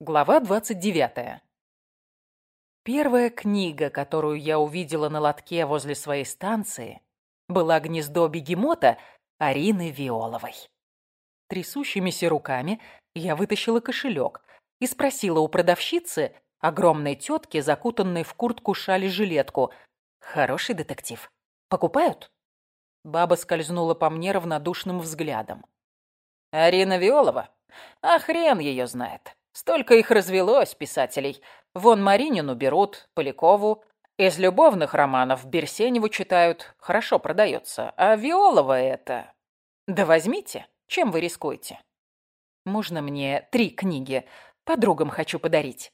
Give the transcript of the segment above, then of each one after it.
Глава 29. Первая книга, которую я увидела на лотке возле своей станции, была «Гнездо бегемота» Арины Виоловой. Трясущимися руками я вытащила кошелек и спросила у продавщицы, огромной тетки, закутанной в куртку шали-жилетку, «Хороший детектив. Покупают?» Баба скользнула по мне равнодушным взглядом. «Арина Виолова? А хрен ее знает. Столько их развелось, писателей. Вон Маринину берут, Полякову. Из любовных романов Берсеневу читают. Хорошо продается. А Виолова это... Да возьмите. Чем вы рискуете? Можно мне три книги? Подругам хочу подарить.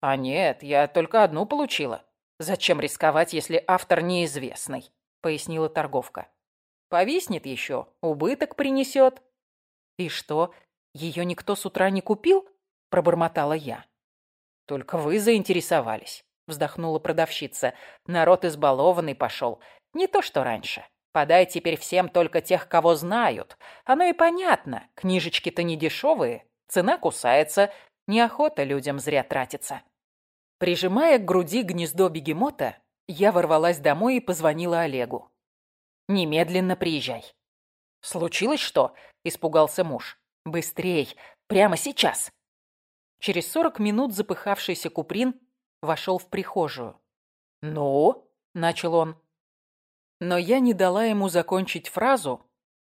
А нет, я только одну получила. Зачем рисковать, если автор неизвестный? Пояснила торговка. Повиснет еще, убыток принесет. И что, ее никто с утра не купил? Пробормотала я. «Только вы заинтересовались», — вздохнула продавщица. «Народ избалованный пошел. Не то, что раньше. Подай теперь всем только тех, кого знают. Оно и понятно. Книжечки-то не дешевые. Цена кусается. Неохота людям зря тратиться». Прижимая к груди гнездо бегемота, я ворвалась домой и позвонила Олегу. «Немедленно приезжай». «Случилось что?» – испугался муж. «Быстрей! Прямо сейчас!» Через сорок минут запыхавшийся Куприн вошел в прихожую. «Ну?» – начал он. Но я не дала ему закончить фразу,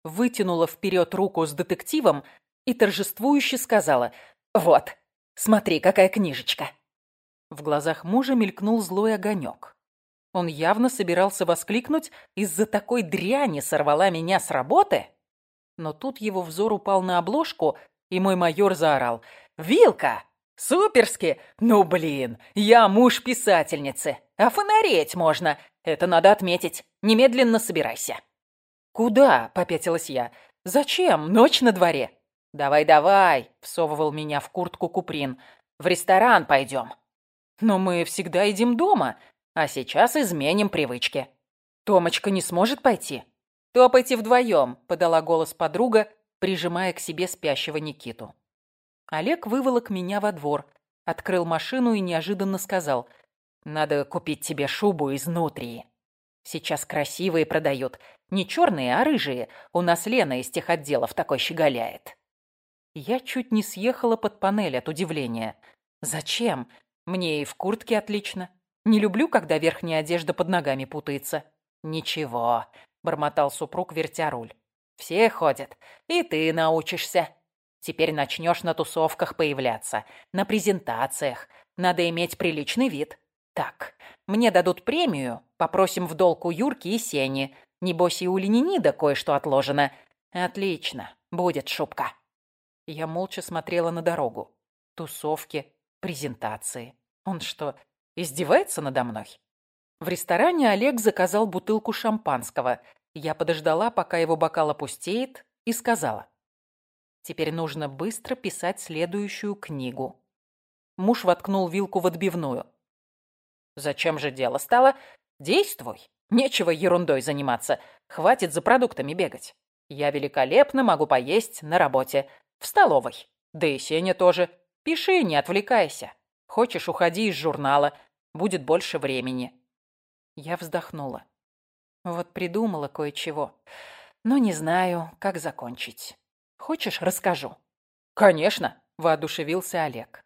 вытянула вперед руку с детективом и торжествующе сказала «Вот, смотри, какая книжечка!» В глазах мужа мелькнул злой огонек. Он явно собирался воскликнуть «Из-за такой дряни сорвала меня с работы?» Но тут его взор упал на обложку, и мой майор заорал – Вилка! Суперски! Ну, блин, я муж писательницы. А фонареть можно. Это надо отметить. Немедленно собирайся. Куда? Попятилась я. Зачем? Ночь на дворе. Давай-давай, всовывал меня в куртку Куприн. В ресторан пойдем. Но мы всегда едим дома, а сейчас изменим привычки. Томочка не сможет пойти? Топайте вдвоем, подала голос подруга, прижимая к себе спящего Никиту. Олег выволок меня во двор, открыл машину и неожиданно сказал, «Надо купить тебе шубу изнутри. Сейчас красивые продают. Не черные, а рыжие. У нас Лена из тех отделов такой щеголяет». Я чуть не съехала под панель от удивления. «Зачем? Мне и в куртке отлично. Не люблю, когда верхняя одежда под ногами путается». «Ничего», — бормотал супруг, вертя руль. «Все ходят, и ты научишься». Теперь начнешь на тусовках появляться, на презентациях. Надо иметь приличный вид. Так, мне дадут премию, попросим в долг у Юрки и Сени. Небось и у Ленинида кое-что отложено. Отлично, будет шубка. Я молча смотрела на дорогу. Тусовки, презентации. Он что, издевается надо мной? В ресторане Олег заказал бутылку шампанского. Я подождала, пока его бокал опустеет, и сказала. Теперь нужно быстро писать следующую книгу. Муж воткнул вилку в отбивную. «Зачем же дело стало? Действуй. Нечего ерундой заниматься. Хватит за продуктами бегать. Я великолепно могу поесть на работе. В столовой. Да и Сеня тоже. Пиши, не отвлекайся. Хочешь, уходи из журнала. Будет больше времени». Я вздохнула. Вот придумала кое-чего. Но не знаю, как закончить. Хочешь, расскажу?» «Конечно», — воодушевился Олег.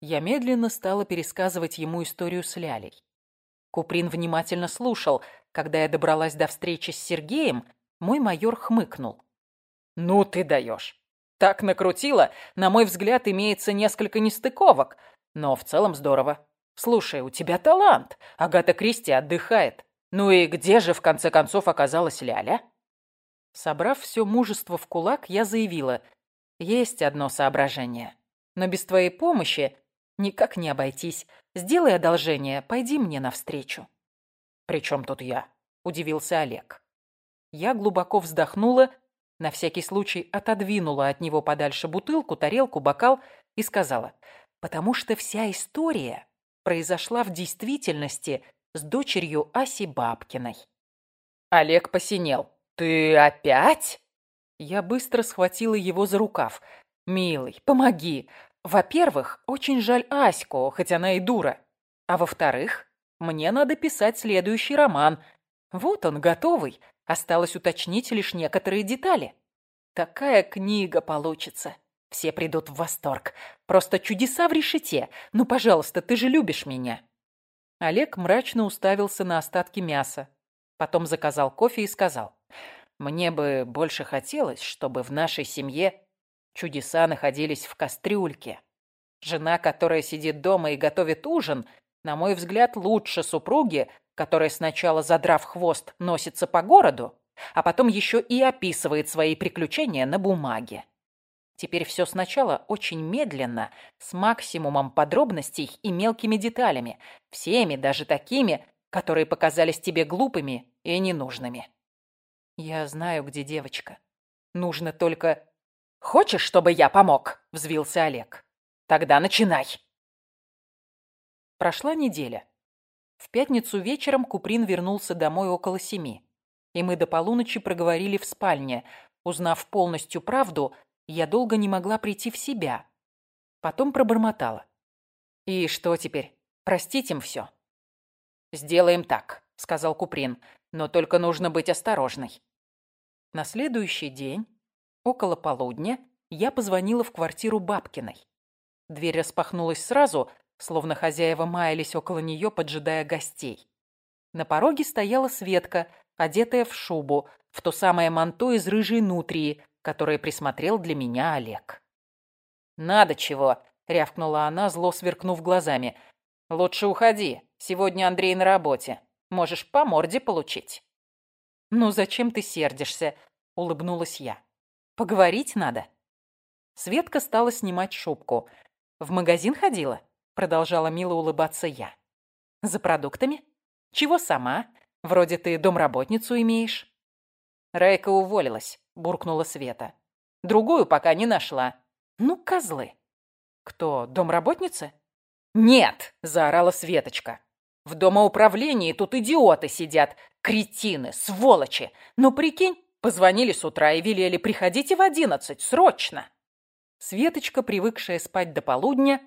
Я медленно стала пересказывать ему историю с Лялей. Куприн внимательно слушал. Когда я добралась до встречи с Сергеем, мой майор хмыкнул. «Ну ты даешь. Так накрутила. На мой взгляд, имеется несколько нестыковок. Но в целом здорово. Слушай, у тебя талант. Агата Кристи отдыхает. Ну и где же, в конце концов, оказалась Ляля?» Собрав все мужество в кулак, я заявила. Есть одно соображение. Но без твоей помощи никак не обойтись. Сделай одолжение, пойди мне навстречу. «При чем тут я?» – удивился Олег. Я глубоко вздохнула, на всякий случай отодвинула от него подальше бутылку, тарелку, бокал и сказала, «Потому что вся история произошла в действительности с дочерью Аси Бабкиной». Олег посинел. «Ты опять?» Я быстро схватила его за рукав. «Милый, помоги. Во-первых, очень жаль Аську, хоть она и дура. А во-вторых, мне надо писать следующий роман. Вот он, готовый. Осталось уточнить лишь некоторые детали. Такая книга получится. Все придут в восторг. Просто чудеса в решете. Ну, пожалуйста, ты же любишь меня. Олег мрачно уставился на остатки мяса. Потом заказал кофе и сказал. Мне бы больше хотелось, чтобы в нашей семье чудеса находились в кастрюльке. Жена, которая сидит дома и готовит ужин, на мой взгляд, лучше супруги, которая сначала, задрав хвост, носится по городу, а потом еще и описывает свои приключения на бумаге. Теперь все сначала очень медленно, с максимумом подробностей и мелкими деталями, всеми, даже такими, которые показались тебе глупыми и ненужными. Я знаю, где девочка. Нужно только... «Хочешь, чтобы я помог?» — взвился Олег. «Тогда начинай». Прошла неделя. В пятницу вечером Куприн вернулся домой около семи. И мы до полуночи проговорили в спальне. Узнав полностью правду, я долго не могла прийти в себя. Потом пробормотала. «И что теперь? Простить им все?» «Сделаем так», — сказал Куприн. «Но только нужно быть осторожной». На следующий день, около полудня, я позвонила в квартиру Бабкиной. Дверь распахнулась сразу, словно хозяева маялись около нее, поджидая гостей. На пороге стояла Светка, одетая в шубу, в то самое манто из рыжей нутрии, которое присмотрел для меня Олег. «Надо чего!» — рявкнула она, зло сверкнув глазами. «Лучше уходи. Сегодня Андрей на работе. Можешь по морде получить». «Ну зачем ты сердишься?» — улыбнулась я. «Поговорить надо». Светка стала снимать шубку. «В магазин ходила?» — продолжала мило улыбаться я. «За продуктами? Чего сама? Вроде ты домработницу имеешь». Райка уволилась. — буркнула Света. «Другую пока не нашла. Ну, козлы». «Кто, домработница?» «Нет!» — заорала Светочка. «В домоуправлении тут идиоты сидят, кретины, сволочи. Ну, прикинь, позвонили с утра и велели приходите в одиннадцать, срочно!» Светочка, привыкшая спать до полудня,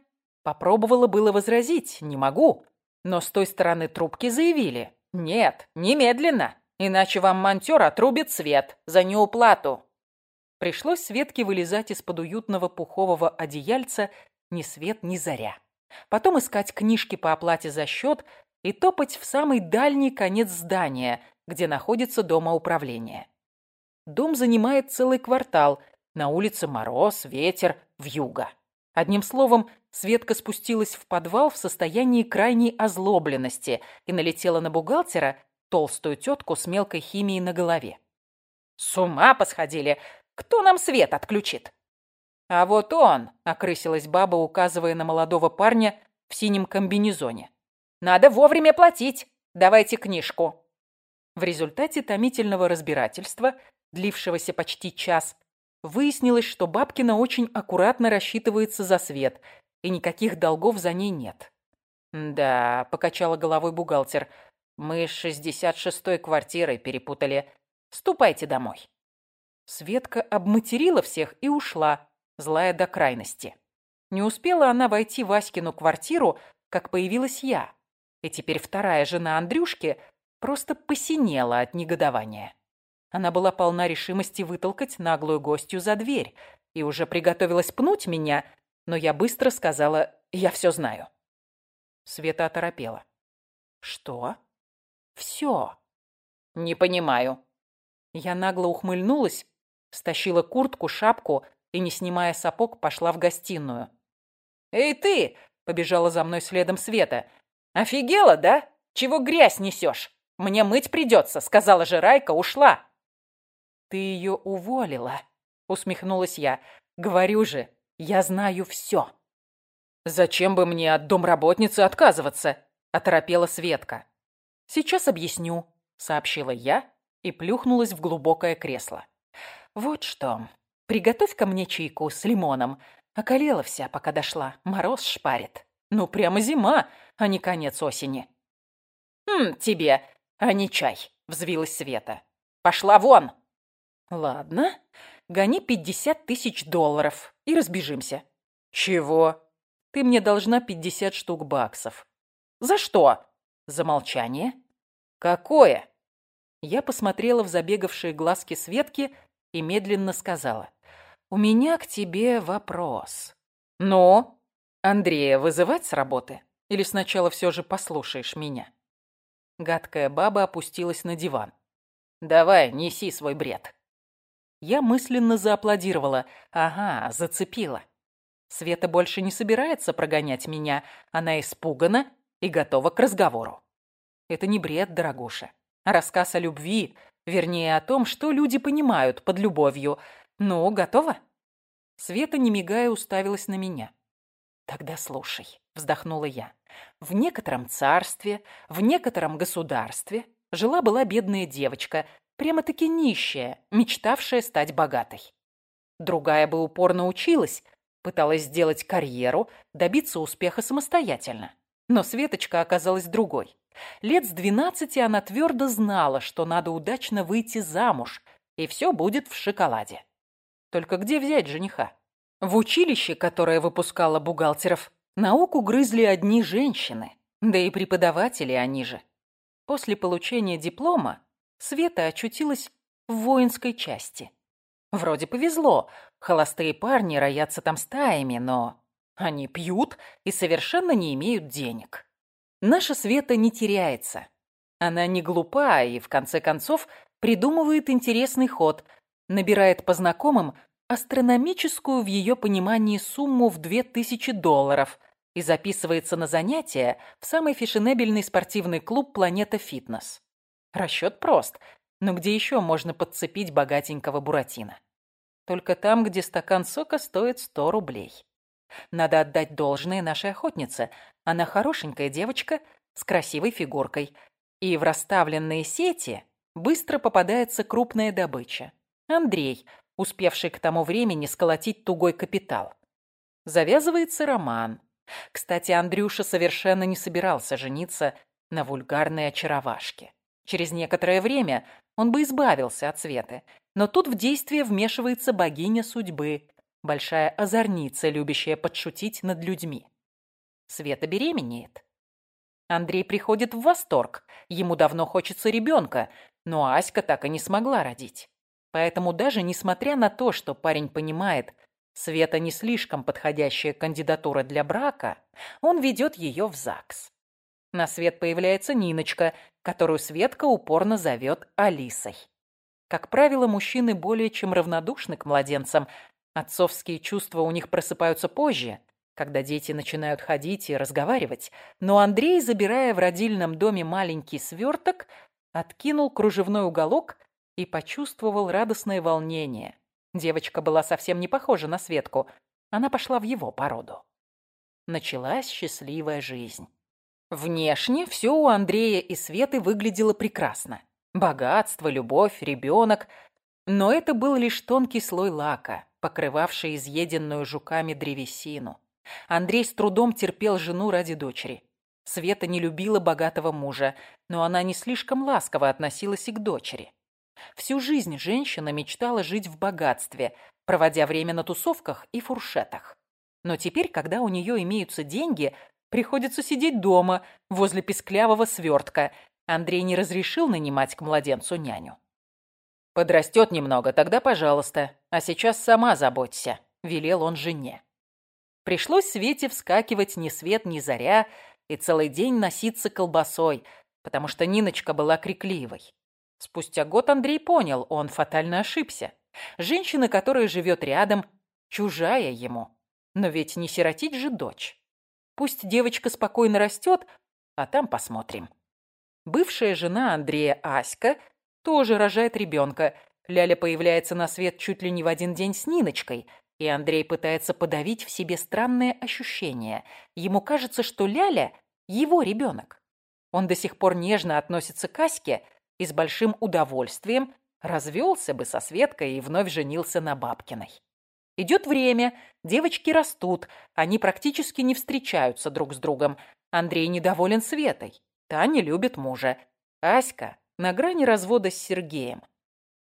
попробовала было возразить «не могу», но с той стороны трубки заявили «нет, немедленно». Иначе вам монтер отрубит свет за неуплату. Пришлось Светке вылезать из-под уютного пухового одеяльца ни свет, ни заря. Потом искать книжки по оплате за счет и топать в самый дальний конец здания, где находится домоуправление. Дом занимает целый квартал. На улице мороз, ветер, вьюга. Одним словом, Светка спустилась в подвал в состоянии крайней озлобленности и налетела на бухгалтера, толстую тетку с мелкой химией на голове. «С ума посходили! Кто нам свет отключит?» «А вот он!» — окрысилась баба, указывая на молодого парня в синем комбинезоне. «Надо вовремя платить! Давайте книжку!» В результате томительного разбирательства, длившегося почти час, выяснилось, что Бабкина очень аккуратно рассчитывается за свет, и никаких долгов за ней нет. «Да», — покачала головой бухгалтер, мы с шестьдесят шестой квартирой перепутали. Ступайте домой. Светка обматерила всех и ушла, злая до крайности. Не успела она войти в Аськину квартиру, как появилась я. И теперь вторая жена Андрюшки просто посинела от негодования. Она была полна решимости вытолкать наглую гостью за дверь и уже приготовилась пнуть меня, но я быстро сказала «я все знаю». Света оторопела. «Что?» Все. Не понимаю. Я нагло ухмыльнулась, стащила куртку, шапку и, не снимая сапог, пошла в гостиную. «Эй ты!» — побежала за мной следом Света. «Офигела, да? Чего грязь несешь? Мне мыть придется», — сказала же Райка, ушла. «Ты ее уволила», — усмехнулась я. «Говорю же, я знаю все». «Зачем бы мне от домработницы отказываться?» — оторопела Светка. «Сейчас объясню», — сообщила я и плюхнулась в глубокое кресло. «Вот что. Приготовь ко мне чайку с лимоном. Околела вся, пока дошла. Мороз шпарит. Ну, прямо зима, а не конец осени». «Хм, тебе, а не чай», — взвилась Света. «Пошла вон!» «Ладно, гони пятьдесят тысяч долларов и разбежимся. «Чего?» «Ты мне должна 50 штук баксов». «За что?» «За «Какое?» Я посмотрела в забегавшие глазки Светки и медленно сказала. «У меня к тебе вопрос». «Ну?» «Андрея вызывать с работы? Или сначала все же послушаешь меня?» Гадкая баба опустилась на диван. «Давай, неси свой бред». Я мысленно зааплодировала. Ага, зацепила. Света больше не собирается прогонять меня. Она испугана и готова к разговору. Это не бред, дорогуша. Рассказ о любви, вернее, о том, что люди понимают под любовью. Ну, готова? Света, не мигая, уставилась на меня. «Тогда слушай», — вздохнула я. «В некотором царстве, в некотором государстве жила-была бедная девочка, прямо-таки нищая, мечтавшая стать богатой. Другая бы упорно училась, пыталась сделать карьеру, добиться успеха самостоятельно. Но Светочка оказалась другой. Лет с двенадцати она твердо знала, что надо удачно выйти замуж, и все будет в шоколаде. Только где взять жениха? В училище, которое выпускало бухгалтеров, науку грызли одни женщины, да и преподаватели они же. После получения диплома Света очутилась в воинской части. Вроде повезло, холостые парни роятся там стаями, но они пьют и совершенно не имеют денег. Наша Света не теряется. Она не глупа и, в конце концов, придумывает интересный ход, набирает по знакомым астрономическую в ее понимании сумму в 2000 долларов и записывается на занятия в самый фешенебельный спортивный клуб «Планета Фитнес». Расчет прост, но где еще можно подцепить богатенького Буратино? Только там, где стакан сока стоит 100 рублей. Надо отдать должное нашей охотнице. Она хорошенькая девочка с красивой фигуркой. И в расставленные сети быстро попадается крупная добыча. Андрей, успевший к тому времени сколотить тугой капитал. Завязывается роман. Кстати, Андрюша совершенно не собирался жениться на вульгарной очаровашке. Через некоторое время он бы избавился от Светы, но тут в действие вмешивается богиня судьбы, большая озорница, любящая подшутить над людьми. Света беременеет. Андрей приходит в восторг, ему давно хочется ребенка, но Аська так и не смогла родить. Поэтому даже несмотря на то, что парень понимает, Света не слишком подходящая кандидатура для брака, он ведет ее в ЗАГС. На свет появляется Ниночка, которую Светка упорно зовет Алисой. Как правило, мужчины более чем равнодушны к младенцам. Отцовские чувства у них просыпаются позже, когда дети начинают ходить и разговаривать. Но Андрей, забирая в родильном доме маленький сверток, откинул кружевной уголок и почувствовал радостное волнение. Девочка была совсем не похожа на Светку. Она пошла в его породу. Началась счастливая жизнь. Внешне все у Андрея и Светы выглядело прекрасно. Богатство, любовь, ребенок. Но это был лишь тонкий слой лака, покрывавший изъеденную жуками древесину. Андрей с трудом терпел жену ради дочери. Света не любила богатого мужа, но она не слишком ласково относилась и к дочери. Всю жизнь женщина мечтала жить в богатстве, проводя время на тусовках и фуршетах. Но теперь, когда у нее имеются деньги, приходится сидеть дома, возле песклявого свертка. Андрей не разрешил нанимать к младенцу няню. «Подрастет немного, тогда пожалуйста. А сейчас сама заботься», — велел он жене. Пришлось Свете вскакивать ни свет, ни заря и целый день носиться колбасой, потому что Ниночка была крикливой. Спустя год Андрей понял, он фатально ошибся. Женщина, которая живет рядом, чужая ему. Но ведь не сиротить же дочь. Пусть девочка спокойно растет, а там посмотрим. Бывшая жена Андрея Аська тоже рожает ребенка. Ляля появляется на свет чуть ли не в один день с Ниночкой, и Андрей пытается подавить в себе странное ощущение. Ему кажется, что Ляля – его ребенок. Он до сих пор нежно относится к Аське, и с большим удовольствием развелся бы со Светкой и вновь женился на Бабкиной. Идет время, девочки растут, они практически не встречаются друг с другом. Андрей недоволен Светой, та не любит мужа. Аська на грани развода с Сергеем.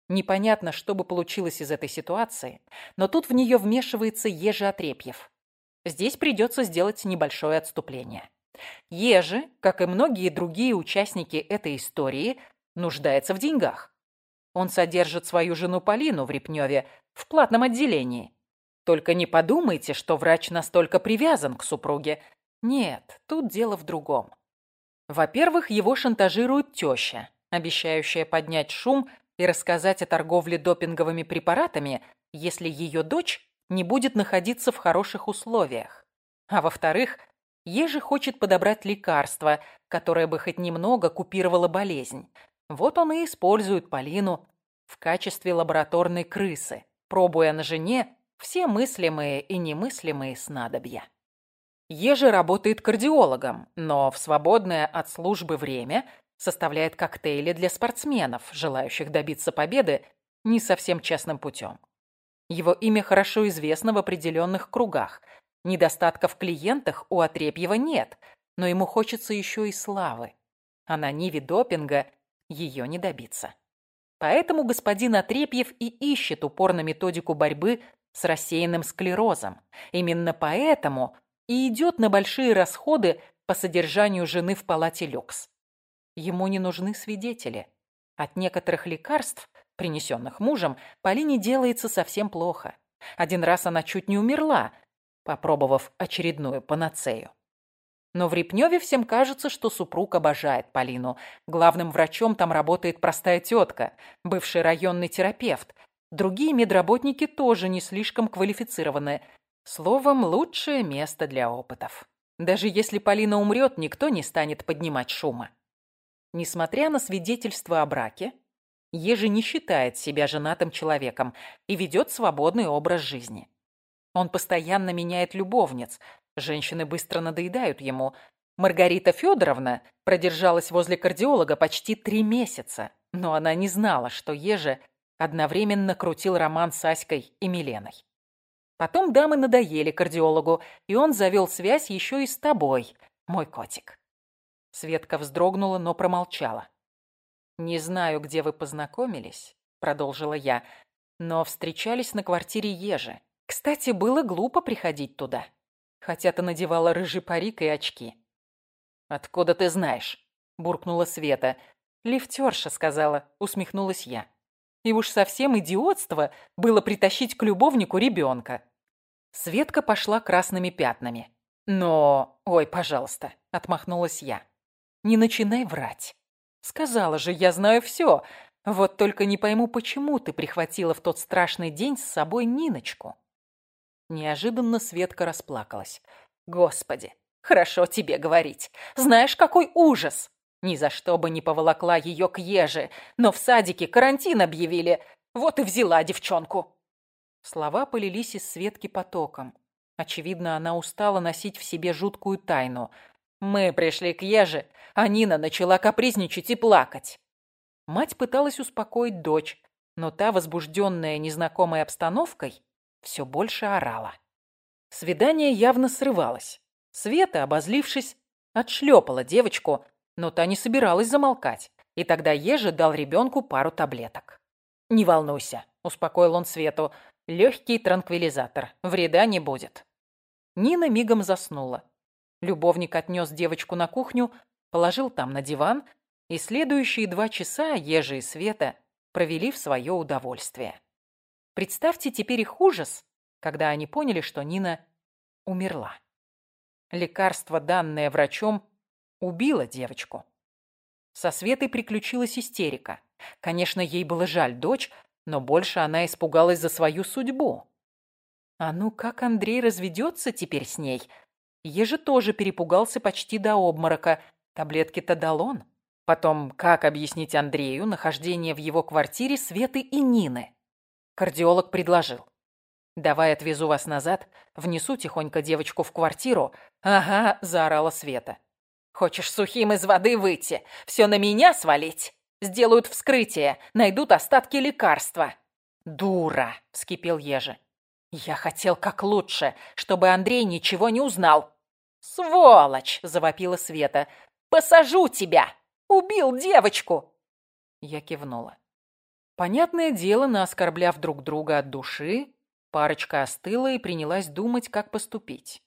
Непонятно, что бы получилось из этой ситуации, но тут в нее вмешивается Ежи Отрепьев. Здесь придется сделать небольшое отступление. Ежи, как и многие другие участники этой истории, нуждается в деньгах. Он содержит свою жену Полину в Репневе в платном отделении. Только не подумайте, что врач настолько привязан к супруге. Нет, тут дело в другом. Во-первых, его шантажирует теща, обещающая поднять шум и рассказать о торговле допинговыми препаратами, если ее дочь не будет находиться в хороших условиях. А во-вторых, Ежи хочет подобрать лекарство, которое бы хоть немного купировало болезнь. Вот он и использует Полину в качестве лабораторной крысы, пробуя на жене все мыслимые и немыслимые снадобья. Ежи работает кардиологом, но в свободное от службы время составляет коктейли для спортсменов, желающих добиться победы не совсем честным путем. Его имя хорошо известно в определенных кругах. Недостатков в клиентах у Отрепьева нет, но ему хочется еще и славы. А на ниве допинга ее не добиться. Поэтому господин Отрепьев и ищет упорно методику борьбы с рассеянным склерозом. Именно поэтому и идет на большие расходы по содержанию жены в палате люкс. Ему не нужны свидетели. От некоторых лекарств, принесенных мужем, Полине делается совсем плохо. Один раз она чуть не умерла, попробовав очередную панацею. Но в Репневе всем кажется, что супруг обожает Полину. Главным врачом там работает простая тетка, бывший районный терапевт. Другие медработники тоже не слишком квалифицированы. Словом, лучшее место для опытов. Даже если Полина умрет, никто не станет поднимать шума. Несмотря на свидетельство о браке, Ежи не считает себя женатым человеком и ведет свободный образ жизни. Он постоянно меняет любовниц. Женщины быстро надоедают ему. Маргарита Федоровна продержалась возле кардиолога почти три месяца, но она не знала, что Ежи одновременно крутил роман с Аськой и Миленой. Потом дамы надоели кардиологу, и он завел связь еще и с тобой, мой котик. Светка вздрогнула, но промолчала. «Не знаю, где вы познакомились», — продолжила я, «но встречались на квартире Ежи. Кстати, было глупо приходить туда, хотя ты надевала рыжий парик и очки». «Откуда ты знаешь?» — буркнула Света. «Лифтерша», — сказала, усмехнулась я. И уж совсем идиотство было притащить к любовнику ребенка. Светка пошла красными пятнами. «Но... Ой, пожалуйста», — отмахнулась я. «Не начинай врать. Сказала же, я знаю все. Вот только не пойму, почему ты прихватила в тот страшный день с собой Ниночку. Неожиданно Светка расплакалась. Господи, хорошо тебе говорить. Знаешь, какой ужас! Ни за что бы не поволокла ее к еже, но в садике карантин объявили. Вот и взяла девчонку. Слова полились из Светки потоком. Очевидно, она устала носить в себе жуткую тайну – мы пришли к Еже, а Нина начала капризничать и плакать. Мать пыталась успокоить дочь, но та, возбужденная незнакомой обстановкой, все больше орала. Свидание явно срывалось. Света, обозлившись, отшлепала девочку, но та не собиралась замолкать, и тогда Ежи дал ребенку пару таблеток. «Не волнуйся», — успокоил он Свету, — «легкий транквилизатор, вреда не будет». Нина мигом заснула. Любовник отнес девочку на кухню, положил там на диван, и следующие два часа Ежи и Света провели в свое удовольствие. Представьте теперь их ужас, когда они поняли, что Нина умерла. Лекарство, данное врачом, убило девочку. Со Светой приключилась истерика. Конечно, ей было жаль дочь, но больше она испугалась за свою судьбу. А ну как Андрей разведется теперь с ней – Ежи тоже перепугался почти до обморока. Таблетки-то дал он. Потом, как объяснить Андрею нахождение в его квартире Светы и Нины? Кардиолог предложил. «Давай отвезу вас назад, внесу тихонько девочку в квартиру». «Ага», — заорала Света. «Хочешь сухим из воды выйти? Все на меня свалить? Сделают вскрытие, найдут остатки лекарства». «Дура!» — вскипел Ежи. «Я хотел как лучше, чтобы Андрей ничего не узнал. «Сволочь!» – завопила Света. «Посажу тебя! Убил девочку!» Я кивнула. Понятное дело, наоскорбляв друг друга от души, парочка остыла и принялась думать, как поступить.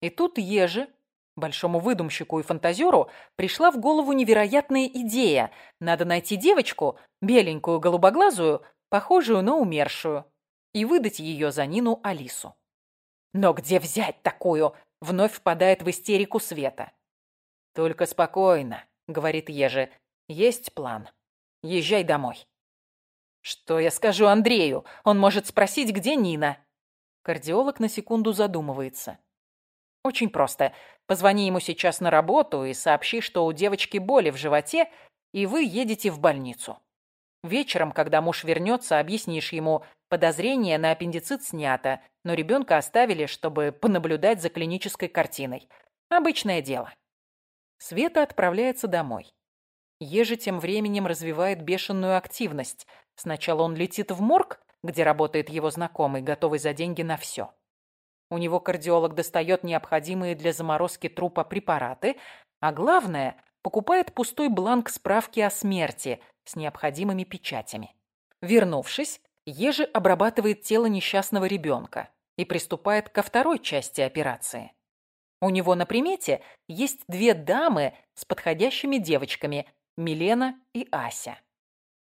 И тут Ежи, большому выдумщику и фантазеру, пришла в голову невероятная идея. Надо найти девочку, беленькую голубоглазую, похожую на умершую, и выдать ее за Нину Алису. Но где взять такую? Вновь впадает в истерику Света. «Только спокойно», — говорит Ежи. «Есть план. Езжай домой». «Что я скажу Андрею? Он может спросить, где Нина?» Кардиолог на секунду задумывается. «Очень просто. Позвони ему сейчас на работу и сообщи, что у девочки боли в животе, и вы едете в больницу. Вечером, когда муж вернется, объяснишь ему, подозрение на аппендицит снято, но ребенка оставили, чтобы понаблюдать за клинической картиной. Обычное дело». Света отправляется домой. Ежи тем временем развивает бешеную активность. Сначала он летит в морг, где работает его знакомый, готовый за деньги на все. У него кардиолог достает необходимые для заморозки трупа препараты, а главное, покупает пустой бланк справки о смерти с необходимыми печатями. Вернувшись, Ежи обрабатывает тело несчастного ребенка и приступает ко второй части операции. У него на примете есть две дамы с подходящими девочками – Милена и Ася.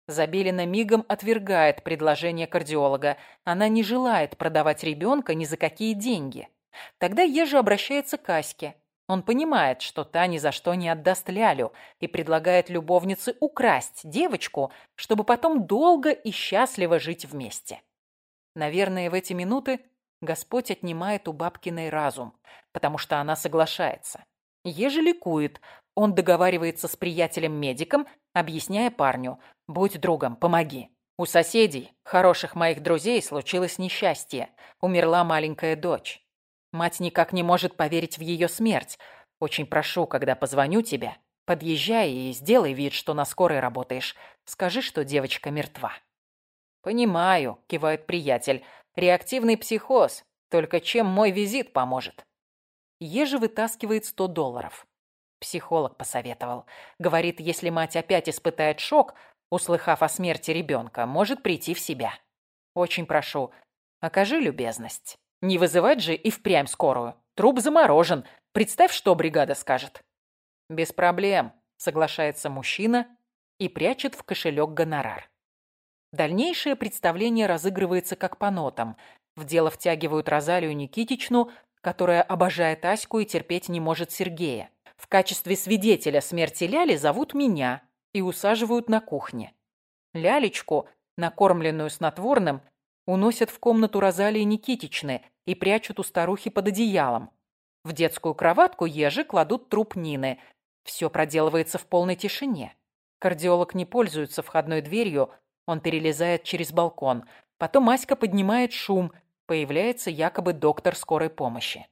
Забелина мигом отвергает предложение кардиолога. Она не желает продавать ребенка ни за какие деньги. Тогда Ежи обращается к Аське. Он понимает, что та ни за что не отдаст Лялю и предлагает любовнице украсть девочку, чтобы потом долго и счастливо жить вместе. Наверное, в эти минуты Господь отнимает у бабкиной разум, потому что она соглашается. Еже ликует, он договаривается с приятелем-медиком, объясняя парню «Будь другом, помоги». У соседей, хороших моих друзей, случилось несчастье. Умерла маленькая дочь. Мать никак не может поверить в ее смерть. Очень прошу, когда позвоню тебе, подъезжай и сделай вид, что на скорой работаешь. Скажи, что девочка мертва. «Понимаю», — кивает приятель. «Реактивный психоз. Только чем мой визит поможет?» Ежи вытаскивает сто долларов. Психолог посоветовал. Говорит, если мать опять испытает шок, услыхав о смерти ребенка, может прийти в себя. Очень прошу, окажи любезность. Не вызывать же и впрямь скорую. Труп заморожен. Представь, что бригада скажет. Без проблем, соглашается мужчина и прячет в кошелек гонорар. Дальнейшее представление разыгрывается как по нотам. В дело втягивают Розалию Никитичну, которая обожает Аську и терпеть не может Сергея. В качестве свидетеля смерти Ляли зовут меня и усаживают на кухне. Лялечку, накормленную снотворным, уносят в комнату Розалии Никитичны и прячут у старухи под одеялом. В детскую кроватку ежи кладут труп Нины. Все проделывается в полной тишине. Кардиолог не пользуется входной дверью, он перелезает через балкон. Потом Аська поднимает шум, появляется якобы доктор скорой помощи.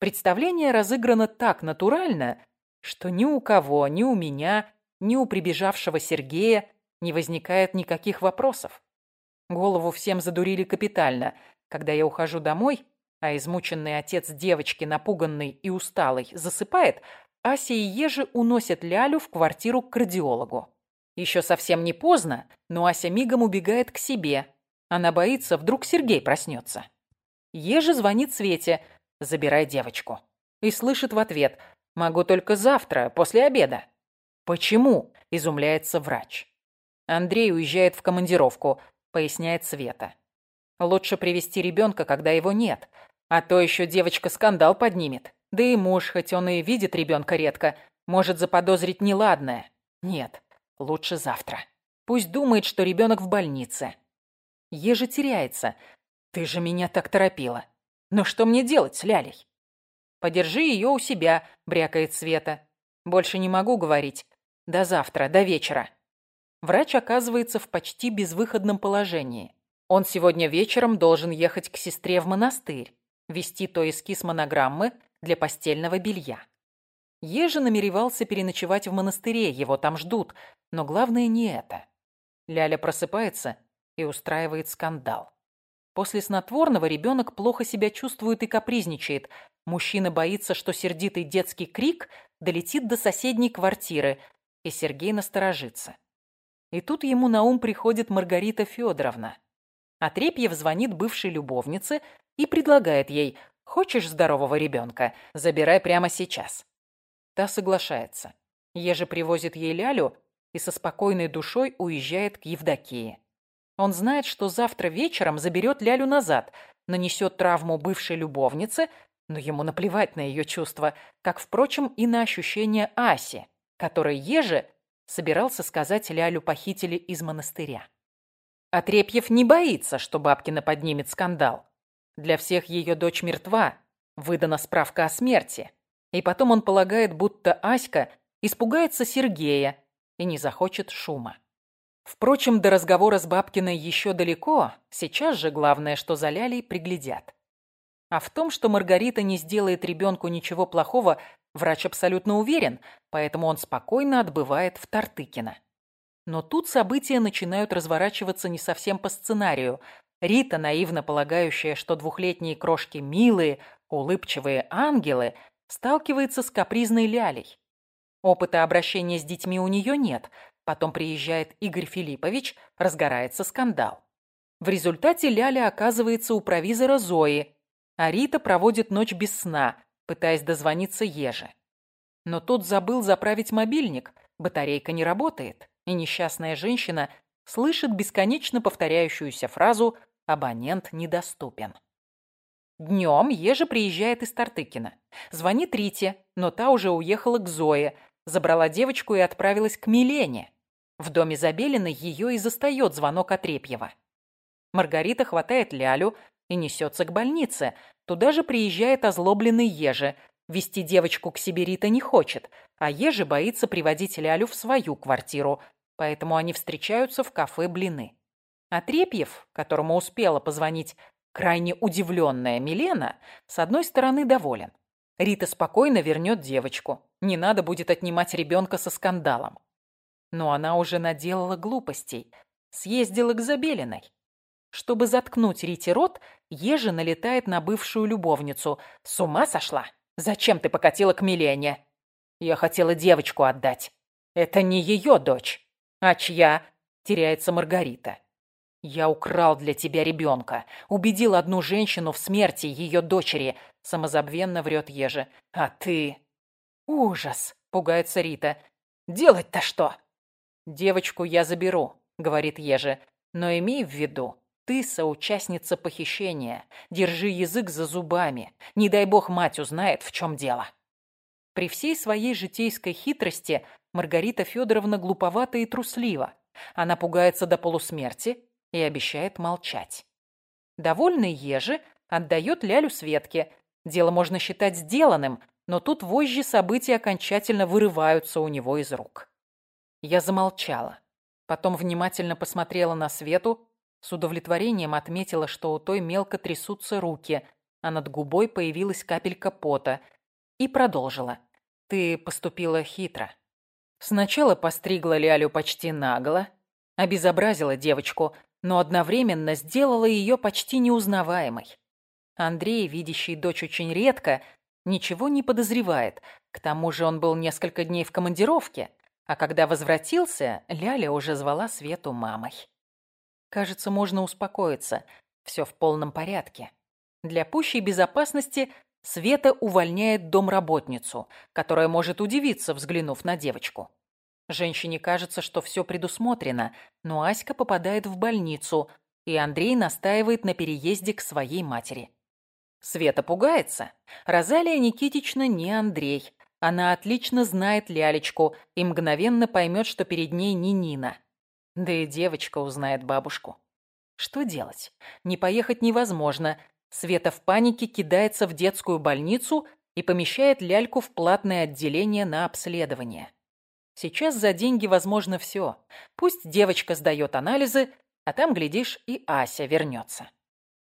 Представление разыграно так натурально, что ни у кого, ни у меня, ни у прибежавшего Сергея не возникает никаких вопросов. Голову всем задурили капитально. Когда я ухожу домой, а измученный отец девочки, напуганный и усталый, засыпает, Ася и Ежи уносят Лялю в квартиру к кардиологу. Еще совсем не поздно, но Ася мигом убегает к себе. Она боится, вдруг Сергей проснется. Ежи звонит Свете – забирай девочку». И слышит в ответ «Могу только завтра, после обеда». «Почему?» – изумляется врач. Андрей уезжает в командировку, поясняет Света. Лучше привести ребенка, когда его нет, а то еще девочка скандал поднимет. Да и муж, хоть он и видит ребенка редко, может заподозрить неладное. Нет, лучше завтра. Пусть думает, что ребенок в больнице. Еже теряется. Ты же меня так торопила. Но что мне делать с Лялей? Подержи ее у себя, брякает Света. Больше не могу говорить. До завтра, до вечера. Врач оказывается в почти безвыходном положении. Он сегодня вечером должен ехать к сестре в монастырь, вести то эскиз монограммы для постельного белья. Ежи намеревался переночевать в монастыре, его там ждут, но главное не это. Ляля просыпается и устраивает скандал. После снотворного ребенок плохо себя чувствует и капризничает. Мужчина боится, что сердитый детский крик долетит до соседней квартиры, и Сергей насторожится. И тут ему на ум приходит Маргарита Федоровна. Отрепьев звонит бывшей любовнице и предлагает ей Хочешь здорового ребенка? Забирай прямо сейчас. Та соглашается. Еже привозит ей лялю и со спокойной душой уезжает к Евдокии. Он знает, что завтра вечером заберет лялю назад, нанесет травму бывшей любовнице, но ему наплевать на ее чувства, как, впрочем, и на ощущения Аси, которой Еже собирался сказать лялю похитили из монастыря. Отрепьев не боится, что Бабкина поднимет скандал. Для всех ее дочь мертва, выдана справка о смерти. И потом он полагает, будто Аська испугается Сергея и не захочет шума. Впрочем, до разговора с Бабкиной еще далеко, сейчас же главное, что за Лялей приглядят. А в том, что Маргарита не сделает ребенку ничего плохого, врач абсолютно уверен, поэтому он спокойно отбывает в Тартыкино. Но тут события начинают разворачиваться не совсем по сценарию, Рита, наивно полагающая, что двухлетние крошки милые, улыбчивые ангелы, сталкивается с капризной лялей. Опыта обращения с детьми у нее нет. Потом приезжает Игорь Филиппович, разгорается скандал. В результате Ляля оказывается у провизора Зои, а Рита проводит ночь без сна, пытаясь дозвониться Еже. Но тот забыл заправить мобильник, батарейка не работает, и несчастная женщина слышит бесконечно повторяющуюся фразу «абонент недоступен». Днем Ежа приезжает из Тартыкина. Звонит Рите, но та уже уехала к Зое, забрала девочку и отправилась к Милене. В доме Забелиной ее и застает звонок от Репьева. Маргарита хватает Лялю и несется к больнице. Туда же приезжает озлобленный Ежи. Вести девочку к себе Рита не хочет, а Ежи боится приводить Лялю в свою квартиру, поэтому они встречаются в кафе «Блины». А Трепьев, которому успела позвонить крайне удивленная Милена, с одной стороны доволен. Рита спокойно вернет девочку. Не надо будет отнимать ребенка со скандалом. Но она уже наделала глупостей. Съездила к Забелиной. Чтобы заткнуть Рите рот, Ежи налетает на бывшую любовницу. С ума сошла? Зачем ты покатила к Милене? Я хотела девочку отдать. Это не ее дочь. «А чья?» – теряется Маргарита. «Я украл для тебя ребенка. Убедил одну женщину в смерти ее дочери», – самозабвенно врет Ежи. «А ты...» «Ужас!» – пугается Рита. «Делать-то что?» «Девочку я заберу», – говорит Ежи. «Но имей в виду, ты соучастница похищения. Держи язык за зубами. Не дай бог мать узнает, в чем дело». При всей своей житейской хитрости Маргарита Федоровна глуповата и труслива. Она пугается до полусмерти и обещает молчать. Довольный Ежи отдает Лялю Светке. Дело можно считать сделанным, но тут вожжи события окончательно вырываются у него из рук. Я замолчала. Потом внимательно посмотрела на Свету, с удовлетворением отметила, что у той мелко трясутся руки, а над губой появилась капелька пота, и продолжила. «Ты поступила хитро. Сначала постригла Лялю почти нагло, обезобразила девочку, но одновременно сделала ее почти неузнаваемой. Андрей, видящий дочь очень редко, ничего не подозревает. К тому же он был несколько дней в командировке, а когда возвратился, Ляля уже звала Свету мамой. Кажется, можно успокоиться. Все в полном порядке. Для пущей безопасности Света увольняет домработницу, которая может удивиться, взглянув на девочку. Женщине кажется, что все предусмотрено, но Аська попадает в больницу, и Андрей настаивает на переезде к своей матери. Света пугается. Розалия Никитична не Андрей. Она отлично знает лялечку и мгновенно поймет, что перед ней не Нина. Да и девочка узнает бабушку. Что делать? Не поехать невозможно, Света в панике кидается в детскую больницу и помещает ляльку в платное отделение на обследование. Сейчас за деньги возможно все. Пусть девочка сдает анализы, а там, глядишь, и Ася вернется.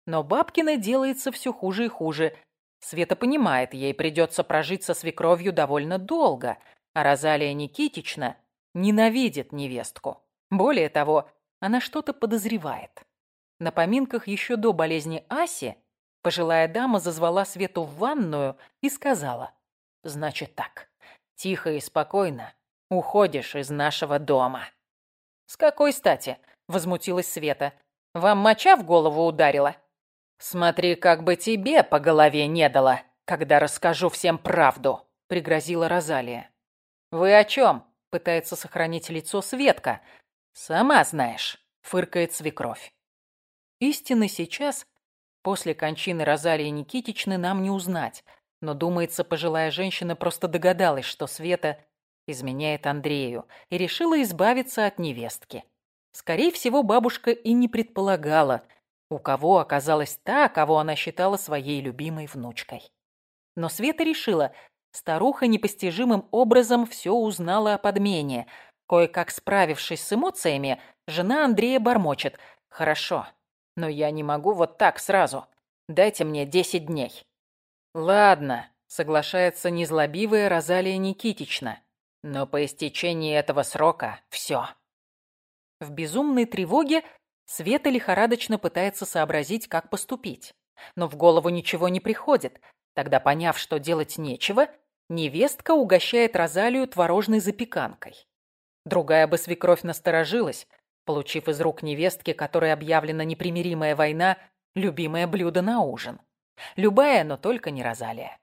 Но Бабкина делается все хуже и хуже. Света понимает, ей придется прожить со свекровью довольно долго, а Розалия Никитична ненавидит невестку. Более того, она что-то подозревает. На поминках еще до болезни Аси пожилая дама зазвала Свету в ванную и сказала, «Значит так, тихо и спокойно уходишь из нашего дома». «С какой стати?» – возмутилась Света. «Вам моча в голову ударила?» «Смотри, как бы тебе по голове не дало, когда расскажу всем правду», — пригрозила Розалия. «Вы о чем?» — пытается сохранить лицо Светка. «Сама знаешь», — фыркает свекровь. Истины сейчас, после кончины Розалии Никитичны, нам не узнать, но, думается, пожилая женщина просто догадалась, что Света изменяет Андрею и решила избавиться от невестки. Скорее всего, бабушка и не предполагала, у кого оказалась та, кого она считала своей любимой внучкой. Но Света решила, старуха непостижимым образом все узнала о подмене. Кое-как справившись с эмоциями, жена Андрея бормочет. «Хорошо, но я не могу вот так сразу. Дайте мне десять дней». «Ладно», — соглашается незлобивая Розалия Никитична. «Но по истечении этого срока все». В безумной тревоге Света лихорадочно пытается сообразить, как поступить. Но в голову ничего не приходит. Тогда, поняв, что делать нечего, невестка угощает Розалию творожной запеканкой. Другая бы свекровь насторожилась, получив из рук невестки, которой объявлена непримиримая война, любимое блюдо на ужин. Любая, но только не Розалия.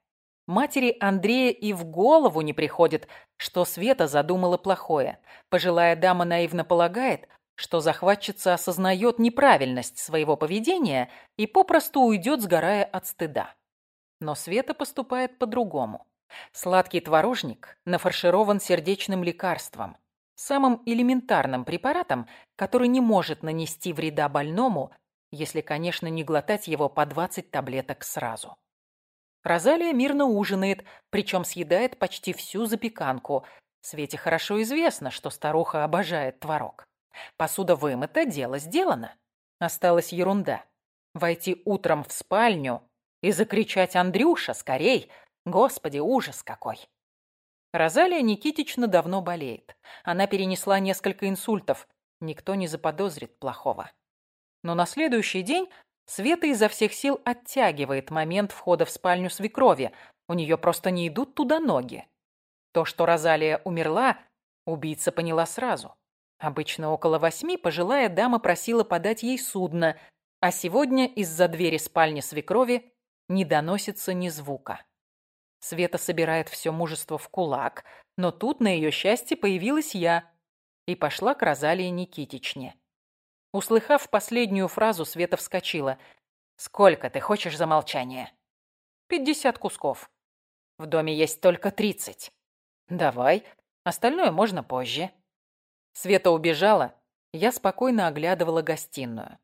Матери Андрея и в голову не приходит, что Света задумала плохое. Пожилая дама наивно полагает, что захватчица осознает неправильность своего поведения и попросту уйдет, сгорая от стыда. Но Света поступает по-другому. Сладкий творожник нафарширован сердечным лекарством, самым элементарным препаратом, который не может нанести вреда больному, если, конечно, не глотать его по 20 таблеток сразу. Розалия мирно ужинает, причем съедает почти всю запеканку. Свете хорошо известно, что старуха обожает творог. Посуда вымыта, дело сделано. Осталась ерунда. Войти утром в спальню и закричать «Андрюша, скорей!» Господи, ужас какой! Розалия Никитична давно болеет. Она перенесла несколько инсультов. Никто не заподозрит плохого. Но на следующий день Света изо всех сил оттягивает момент входа в спальню свекрови. У нее просто не идут туда ноги. То, что Розалия умерла, убийца поняла сразу. Обычно около восьми пожилая дама просила подать ей судно, а сегодня из-за двери спальни свекрови не доносится ни звука. Света собирает все мужество в кулак, но тут, на ее счастье, появилась я и пошла к Розалии Никитичне. Услыхав последнюю фразу, Света вскочила. «Сколько ты хочешь за молчание?» «Пятьдесят кусков. В доме есть только тридцать. Давай, остальное можно позже». Света убежала, я спокойно оглядывала гостиную.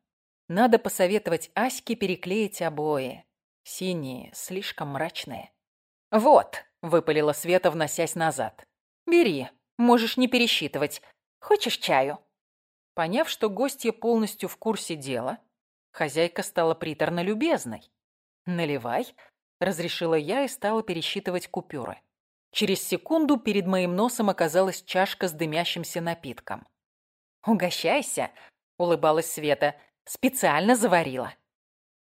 Надо посоветовать Аське переклеить обои. Синие, слишком мрачные. «Вот», — выпалила Света, вносясь назад. «Бери, можешь не пересчитывать. Хочешь чаю?» Поняв, что гостья полностью в курсе дела, хозяйка стала приторно любезной. «Наливай», — разрешила я и стала пересчитывать купюры. Через секунду перед моим носом оказалась чашка с дымящимся напитком. «Угощайся», — улыбалась Света, — «специально заварила».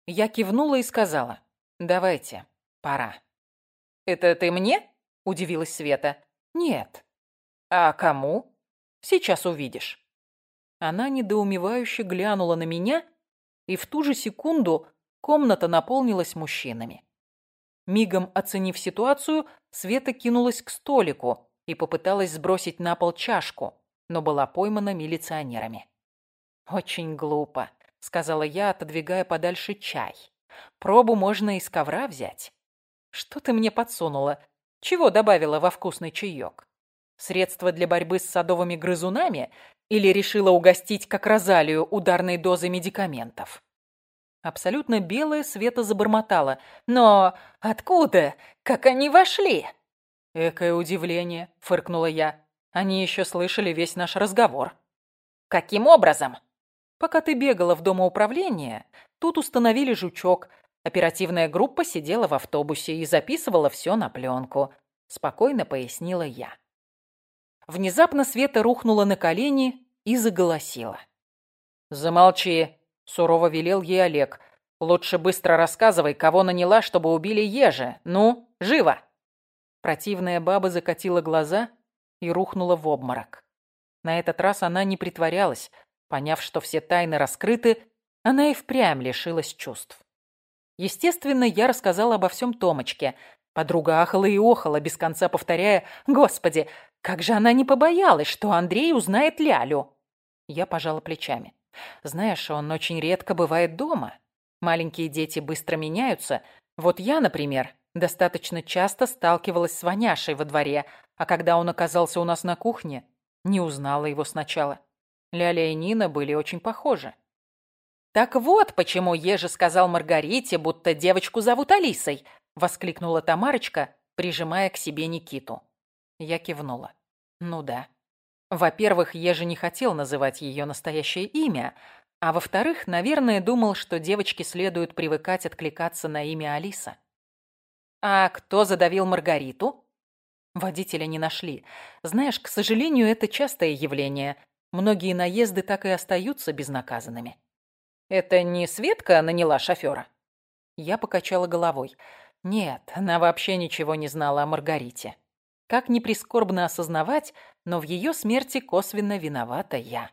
Я кивнула и сказала, «Давайте, пора». «Это ты мне?» — удивилась Света. «Нет». «А кому?» «Сейчас увидишь». Она недоумевающе глянула на меня, и в ту же секунду комната наполнилась мужчинами. Мигом оценив ситуацию, Света кинулась к столику и попыталась сбросить на пол чашку, но была поймана милиционерами. «Очень глупо», — сказала я, отодвигая подальше чай. «Пробу можно из ковра взять». «Что ты мне подсунула? Чего добавила во вкусный чаек? Средство для борьбы с садовыми грызунами или решила угостить, как Розалию, ударной дозой медикаментов? Абсолютно белая Света забормотала. «Но откуда? Как они вошли?» «Экое удивление», — фыркнула я. «Они еще слышали весь наш разговор». «Каким образом?» «Пока ты бегала в домоуправление, тут установили жучок. Оперативная группа сидела в автобусе и записывала все на пленку», — спокойно пояснила я. Внезапно Света рухнула на колени и заголосила. «Замолчи», — сурово велел ей Олег. «Лучше быстро рассказывай, кого наняла, чтобы убили Ежи. Ну, живо!» Противная баба закатила глаза и рухнула в обморок. На этот раз она не притворялась. Поняв, что все тайны раскрыты, она и впрямь лишилась чувств. Естественно, я рассказала обо всем Томочке. Подруга ахала и охала, без конца повторяя «Господи, как же она не побоялась, что Андрей узнает Лялю?» Я пожала плечами. «Знаешь, он очень редко бывает дома. Маленькие дети быстро меняются. Вот я, например, достаточно часто сталкивалась с Ваняшей во дворе, а когда он оказался у нас на кухне, не узнала его сначала. Ляля и Нина были очень похожи. «Так вот, почему Ежи сказал Маргарите, будто девочку зовут Алисой!» — воскликнула Тамарочка, прижимая к себе Никиту. Я кивнула. «Ну да. Во-первых, Ежи не хотел называть ее настоящее имя, а во-вторых, наверное, думал, что девочке следует привыкать откликаться на имя Алиса. «А кто задавил Маргариту?» Водителя не нашли. Знаешь, к сожалению, это частое явление. Многие наезды так и остаются безнаказанными. «Это не Светка наняла шофера?» Я покачала головой. Нет, она вообще ничего не знала о Маргарите. Как ни прискорбно осознавать, но в ее смерти косвенно виновата я.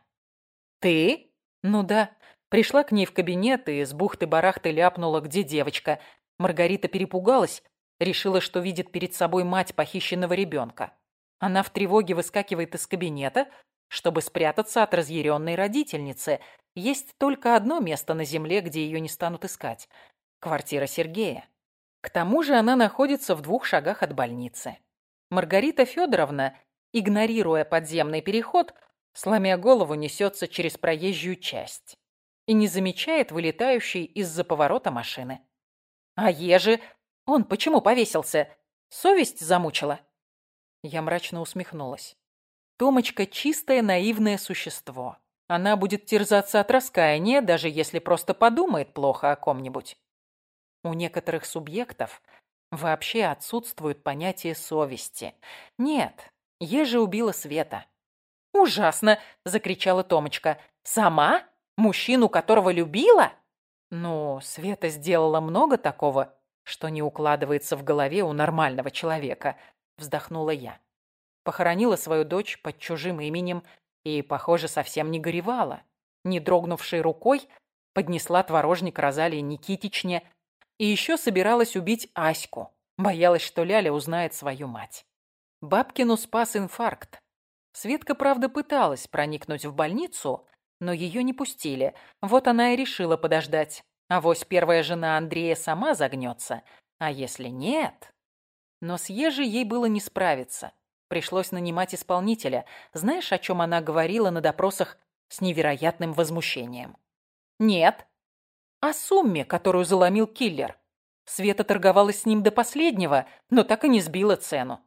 «Ты?» «Ну да». Пришла к ней в кабинет и с бухты-барахты ляпнула, где девочка. Маргарита перепугалась, решила, что видит перед собой мать похищенного ребенка. Она в тревоге выскакивает из кабинета, чтобы спрятаться от разъяренной родительницы. Есть только одно место на земле, где ее не станут искать. Квартира Сергея. К тому же она находится в двух шагах от больницы. Маргарита Федоровна, игнорируя подземный переход, сломя голову, несется через проезжую часть и не замечает вылетающей из-за поворота машины. А Ежи, он почему повесился? Совесть замучила? Я мрачно усмехнулась. Томочка – чистое наивное существо. Она будет терзаться от раскаяния, даже если просто подумает плохо о ком-нибудь. У некоторых субъектов вообще отсутствует понятие совести. Нет, Ежи убила Света. «Ужасно!» – закричала Томочка. «Сама? Мужчину, которого любила?» Ну, Света сделала много такого, что не укладывается в голове у нормального человека, вздохнула я похоронила свою дочь под чужим именем и, похоже, совсем не горевала. Не дрогнувшей рукой поднесла творожник Розалии Никитичне и еще собиралась убить Аську. Боялась, что Ляля узнает свою мать. Бабкину спас инфаркт. Светка, правда, пыталась проникнуть в больницу, но ее не пустили. Вот она и решила подождать. А вось первая жена Андрея сама загнется. А если нет? Но с Ежей ей было не справиться. Пришлось нанимать исполнителя. Знаешь, о чем она говорила на допросах с невероятным возмущением? Нет. О сумме, которую заломил киллер. Света торговалась с ним до последнего, но так и не сбила цену.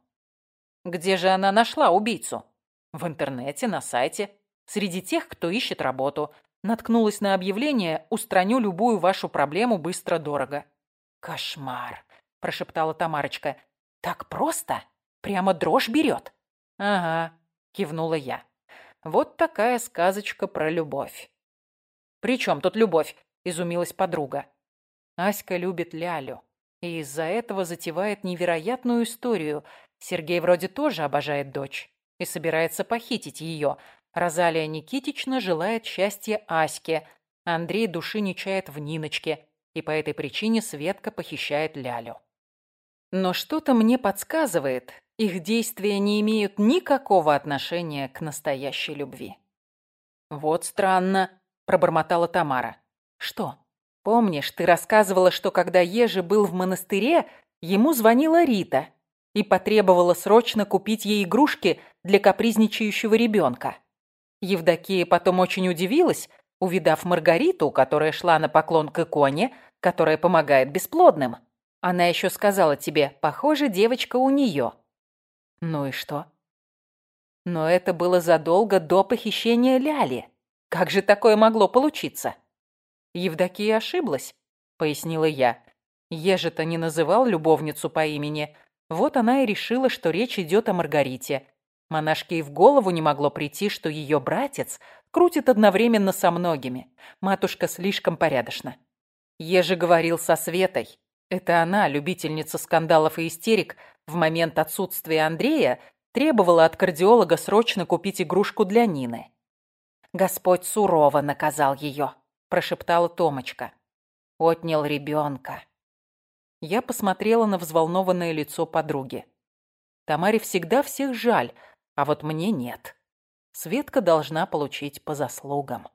Где же она нашла убийцу? В интернете, на сайте. Среди тех, кто ищет работу. Наткнулась на объявление «Устраню любую вашу проблему быстро-дорого». «Кошмар», – прошептала Тамарочка. «Так просто?» Прямо дрожь берет. Ага, кивнула я. Вот такая сказочка про любовь. «При чем тут любовь?» – изумилась подруга. Аська любит Лялю. И из-за этого затевает невероятную историю. Сергей вроде тоже обожает дочь и собирается похитить ее. Розалия Никитична желает счастья Аське. Андрей души не чает в Ниночке. И по этой причине Светка похищает Лялю. Но что-то мне подсказывает, их действия не имеют никакого отношения к настоящей любви. «Вот странно», – пробормотала Тамара. «Что? Помнишь, ты рассказывала, что когда Ежи был в монастыре, ему звонила Рита и потребовала срочно купить ей игрушки для капризничающего ребенка. Евдокия потом очень удивилась, увидав Маргариту, которая шла на поклон к иконе, которая помогает бесплодным. Она еще сказала тебе, похоже, девочка у нее. Ну и что? Но это было задолго до похищения Ляли. Как же такое могло получиться? Евдокия ошиблась, пояснила я. Ежета не называл любовницу по имени. Вот она и решила, что речь идет о Маргарите. Монашке и в голову не могло прийти, что ее братец крутит одновременно со многими. Матушка слишком порядочна. Еже говорил со Светой. Это она, любительница скандалов и истерик, в момент отсутствия Андрея требовала от кардиолога срочно купить игрушку для Нины. «Господь сурово наказал ее», – прошептала Томочка. «Отнял ребенка. Я посмотрела на взволнованное лицо подруги. Тамаре всегда всех жаль, а вот мне нет. Светка должна получить по заслугам.